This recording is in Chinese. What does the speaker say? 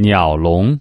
鸟笼。